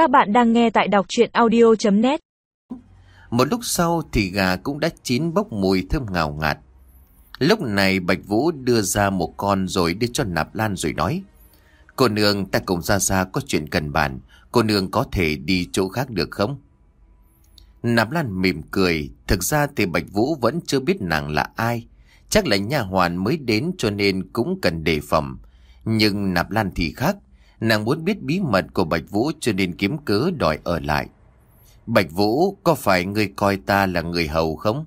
Các bạn đang nghe tại đọc chuyện audio.net Một lúc sau thì gà cũng đã chín bốc mùi thơm ngào ngạt. Lúc này Bạch Vũ đưa ra một con rồi đưa cho Nạp Lan rồi nói. Cô nương, ta cùng ra ra có chuyện cần bàn. Cô nương có thể đi chỗ khác được không? Nạp Lan mỉm cười. Thực ra thì Bạch Vũ vẫn chưa biết nàng là ai. Chắc là nhà hoàn mới đến cho nên cũng cần đề phòng. Nhưng Nạp Lan thì khác. Nàng muốn biết bí mật của Bạch Vũ cho nên kiếm cớ đòi ở lại. Bạch Vũ, có phải người coi ta là người hầu không?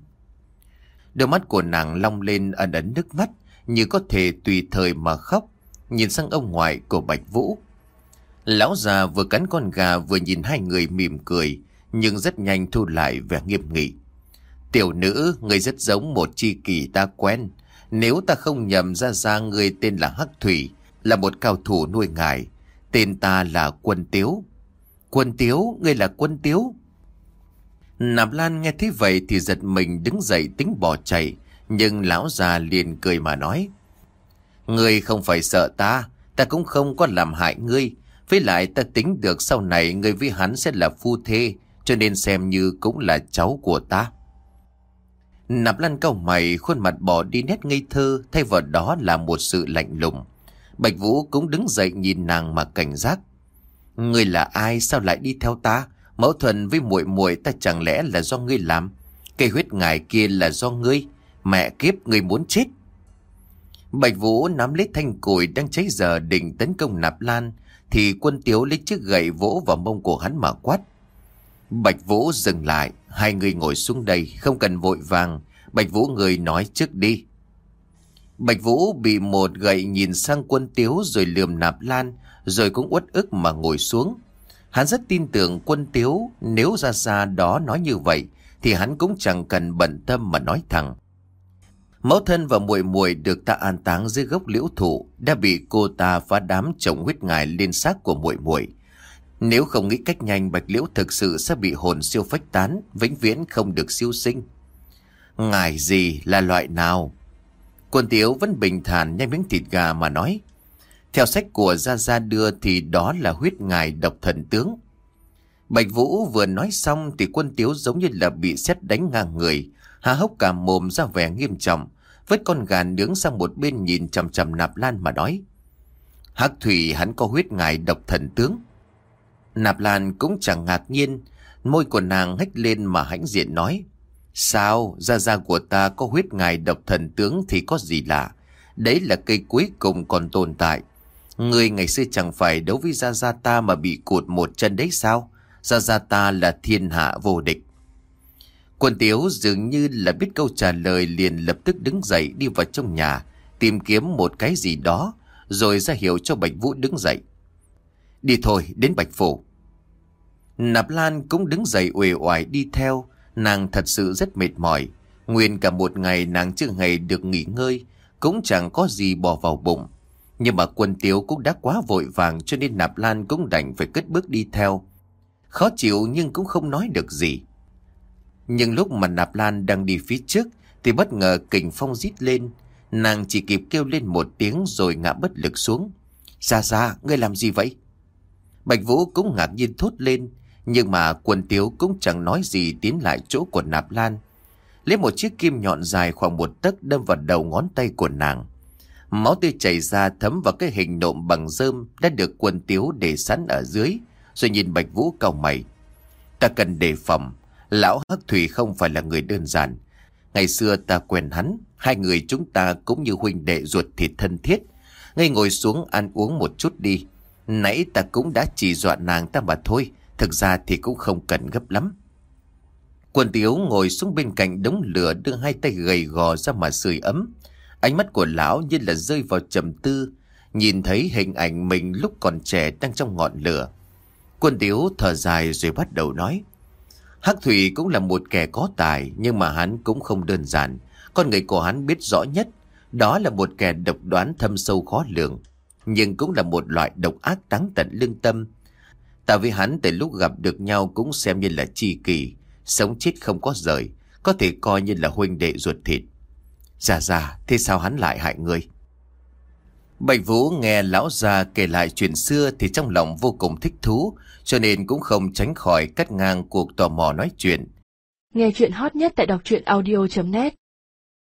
Đôi mắt của nàng long lên ẩn ẩn nước mắt, như có thể tùy thời mà khóc, nhìn sang ông ngoại của Bạch Vũ. Lão già vừa cắn con gà vừa nhìn hai người mỉm cười, nhưng rất nhanh thu lại vẻ nghiêm nghị. Tiểu nữ, người rất giống một chi kỷ ta quen. Nếu ta không nhầm ra ra người tên là Hắc Thủy, là một cao thủ nuôi ngài. Tên ta là Quân Tiếu. Quân Tiếu, ngươi là Quân Tiếu. Nạp Lan nghe thế vậy thì giật mình đứng dậy tính bỏ chạy. Nhưng lão già liền cười mà nói. Ngươi không phải sợ ta, ta cũng không có làm hại ngươi. Với lại ta tính được sau này ngươi với hắn sẽ là phu thê, cho nên xem như cũng là cháu của ta. Nạp Lan cau mày, khuôn mặt bỏ đi nét ngây thơ, thay vào đó là một sự lạnh lùng. Bạch Vũ cũng đứng dậy nhìn nàng mà cảnh giác. Ngươi là ai sao lại đi theo ta? Mẫu thuần với muội muội ta chẳng lẽ là do ngươi làm? Cây huyết ngài kia là do ngươi. Mẹ kiếp, ngươi muốn chết. Bạch Vũ nắm lấy thanh củi đang cháy giờ định tấn công nạp lan. Thì quân tiếu lấy chiếc gậy vỗ vào mông của hắn mà quát. Bạch Vũ dừng lại. Hai người ngồi xuống đây, không cần vội vàng. Bạch Vũ người nói trước đi. Bạch Vũ bị một gậy nhìn sang quân tiếu rồi lườm nạp lan, rồi cũng uất ức mà ngồi xuống. Hắn rất tin tưởng quân tiếu, nếu ra ra đó nói như vậy, thì hắn cũng chẳng cần bận tâm mà nói thẳng. Mẫu thân và muội muội được ta an táng dưới gốc liễu thụ đã bị cô ta phá đám chồng huyết ngài lên xác của muội muội. Nếu không nghĩ cách nhanh bạch liễu thực sự sẽ bị hồn siêu phách tán, vĩnh viễn không được siêu sinh. Ngài gì là loại nào? Quân Tiếu vẫn bình thản nhai miếng thịt gà mà nói. Theo sách của Gia Gia đưa thì đó là huyết ngài độc thần tướng. Bạch Vũ vừa nói xong thì quân Tiếu giống như là bị xét đánh ngang người, há hốc cả mồm ra vẻ nghiêm trọng, vết con gà nướng sang một bên nhìn chầm chầm nạp lan mà nói. Hắc Thủy hắn có huyết ngài độc thần tướng. Nạp Lan cũng chẳng ngạc nhiên, môi của nàng hách lên mà hãnh diện nói. Sao, gia gia của ta có huyết ngài độc thần tướng thì có gì lạ. Đấy là cây cuối cùng còn tồn tại. Người ngày xưa chẳng phải đấu với gia gia ta mà bị cụt một chân đấy sao? Gia gia ta là thiên hạ vô địch. Quân tiếu dường như là biết câu trả lời liền lập tức đứng dậy đi vào trong nhà, tìm kiếm một cái gì đó, rồi ra hiệu cho Bạch Vũ đứng dậy. Đi thôi, đến Bạch Phủ. Nạp Lan cũng đứng dậy uể oải đi theo, Nàng thật sự rất mệt mỏi. Nguyên cả một ngày nàng chưa ngày được nghỉ ngơi, cũng chẳng có gì bỏ vào bụng. Nhưng mà quân tiếu cũng đã quá vội vàng cho nên Nạp Lan cũng đành phải cất bước đi theo. Khó chịu nhưng cũng không nói được gì. Nhưng lúc mà Nạp Lan đang đi phía trước thì bất ngờ kình phong rít lên. Nàng chỉ kịp kêu lên một tiếng rồi ngã bất lực xuống. Ra ra, ngươi làm gì vậy? Bạch Vũ cũng ngạc nhiên thốt lên. Nhưng mà quần tiếu cũng chẳng nói gì tiến lại chỗ của nạp lan. Lấy một chiếc kim nhọn dài khoảng một tấc đâm vào đầu ngón tay của nàng. Máu tươi chảy ra thấm vào cái hình nộm bằng rơm đã được quần tiếu để sẵn ở dưới. Rồi nhìn Bạch Vũ cao mày. Ta cần đề phòng. Lão Hắc Thủy không phải là người đơn giản. Ngày xưa ta quen hắn. Hai người chúng ta cũng như huynh đệ ruột thịt thân thiết. Ngay ngồi xuống ăn uống một chút đi. Nãy ta cũng đã chỉ dọa nàng ta mà thôi. Thực ra thì cũng không cần gấp lắm. Quần tiếu ngồi xuống bên cạnh đống lửa đưa hai tay gầy gò ra mà sưởi ấm. Ánh mắt của lão như là rơi vào trầm tư, nhìn thấy hình ảnh mình lúc còn trẻ đang trong ngọn lửa. Quân tiếu thở dài rồi bắt đầu nói. Hắc Thủy cũng là một kẻ có tài nhưng mà hắn cũng không đơn giản. Con người của hắn biết rõ nhất, đó là một kẻ độc đoán thâm sâu khó lường. Nhưng cũng là một loại độc ác đáng tận lương tâm, Ta với hắn từ lúc gặp được nhau cũng xem như là chi kỳ, sống chết không có rời, có thể coi như là huynh đệ ruột thịt. Dạ dạ, thế sao hắn lại hại ngươi? Bạch Vũ nghe lão già kể lại chuyện xưa thì trong lòng vô cùng thích thú, cho nên cũng không tránh khỏi cắt ngang cuộc tò mò nói chuyện. Nghe chuyện hot nhất tại đọc truyện audio.net